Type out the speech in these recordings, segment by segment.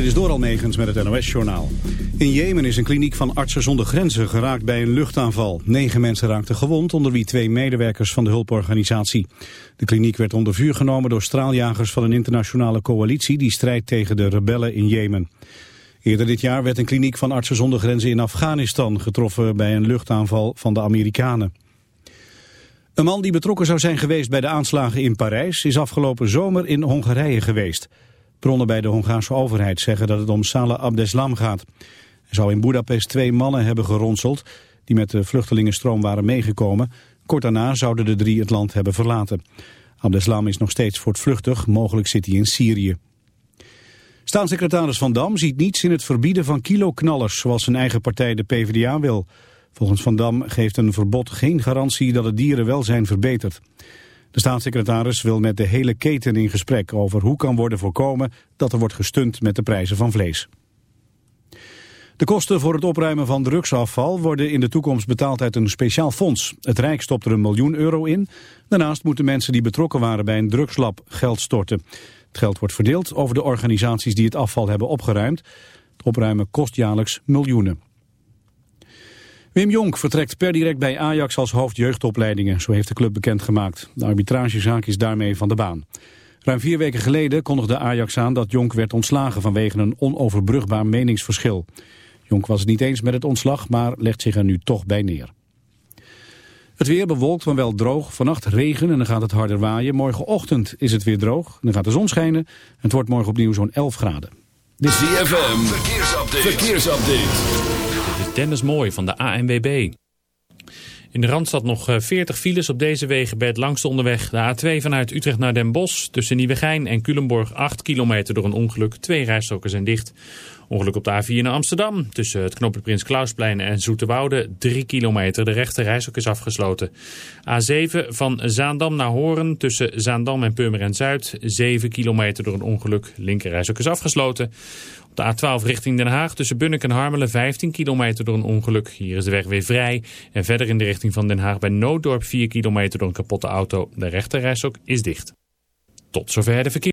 Dit is door Almegens met het NOS-journaal. In Jemen is een kliniek van Artsen zonder Grenzen geraakt bij een luchtaanval. Negen mensen raakten gewond, onder wie twee medewerkers van de hulporganisatie. De kliniek werd onder vuur genomen door straaljagers van een internationale coalitie... die strijdt tegen de rebellen in Jemen. Eerder dit jaar werd een kliniek van Artsen zonder Grenzen in Afghanistan... getroffen bij een luchtaanval van de Amerikanen. Een man die betrokken zou zijn geweest bij de aanslagen in Parijs... is afgelopen zomer in Hongarije geweest... Bronnen bij de Hongaarse overheid zeggen dat het om Salah Abdeslam gaat. Hij zou in Budapest twee mannen hebben geronseld die met de vluchtelingenstroom waren meegekomen. Kort daarna zouden de drie het land hebben verlaten. Abdeslam is nog steeds voortvluchtig, mogelijk zit hij in Syrië. Staatssecretaris Van Dam ziet niets in het verbieden van kiloknallers, zoals zijn eigen partij de PvdA wil. Volgens Van Dam geeft een verbod geen garantie dat het dierenwelzijn verbetert. De staatssecretaris wil met de hele keten in gesprek over hoe kan worden voorkomen dat er wordt gestund met de prijzen van vlees. De kosten voor het opruimen van drugsafval worden in de toekomst betaald uit een speciaal fonds. Het Rijk stopt er een miljoen euro in. Daarnaast moeten mensen die betrokken waren bij een drugslab geld storten. Het geld wordt verdeeld over de organisaties die het afval hebben opgeruimd. Het opruimen kost jaarlijks miljoenen. Wim Jonk vertrekt per direct bij Ajax als hoofd jeugdopleidingen, zo heeft de club bekendgemaakt. De arbitragezaak is daarmee van de baan. Ruim vier weken geleden kondigde Ajax aan dat Jonk werd ontslagen vanwege een onoverbrugbaar meningsverschil. Jonk was het niet eens met het ontslag, maar legt zich er nu toch bij neer. Het weer bewolkt, maar wel droog. Vannacht regen en dan gaat het harder waaien. Morgenochtend is het weer droog, dan gaat de zon schijnen. Het wordt morgen opnieuw zo'n 11 graden. Dit is ZFM, verkeersupdate. verkeersupdate. Dennis Mooi van de ANWB. In de Randstad nog 40 eh, files op deze wegen bij het langste onderweg. De A2 vanuit Utrecht naar Den Bosch. Tussen Nieuwegein en Culemborg 8 kilometer door een ongeluk. Twee rijstroken zijn dicht. Ongeluk op de A4 naar Amsterdam. Tussen het knooppunt Prins Klausplein en Zoeterwoude 3 kilometer. De rechte is afgesloten. A7 van Zaandam naar Horen. Tussen Zaandam en Purmerend Zuid. 7 kilometer door een ongeluk. Linker is afgesloten. Op de A12 richting Den Haag tussen Bunnik en Harmelen 15 kilometer door een ongeluk. Hier is de weg weer vrij. En verder in de richting van Den Haag bij Nooddorp 4 kilometer door een kapotte auto. De rechterrijstok is dicht. Tot zover de verkeer.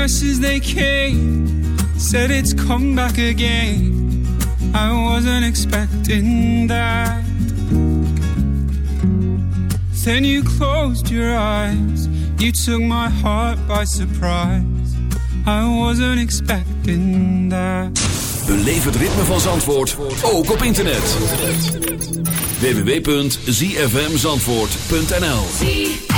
Nurses they came, said it's come back again. I wasn't expecting that. Then you closed your eyes. You took my heart by surprise. I wasn't expecting that. Beleef het ritme van Zandvoort, ook op internet. www.zfmzandvoort.nl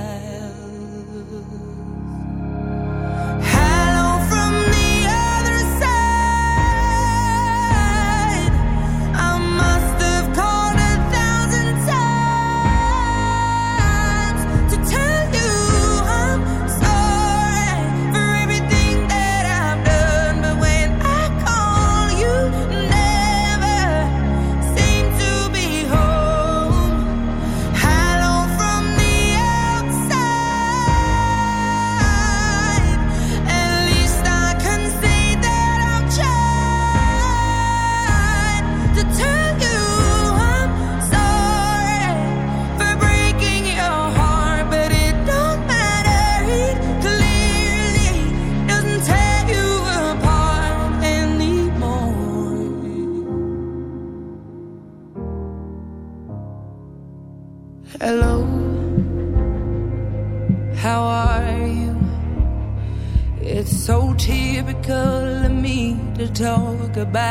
goodbye.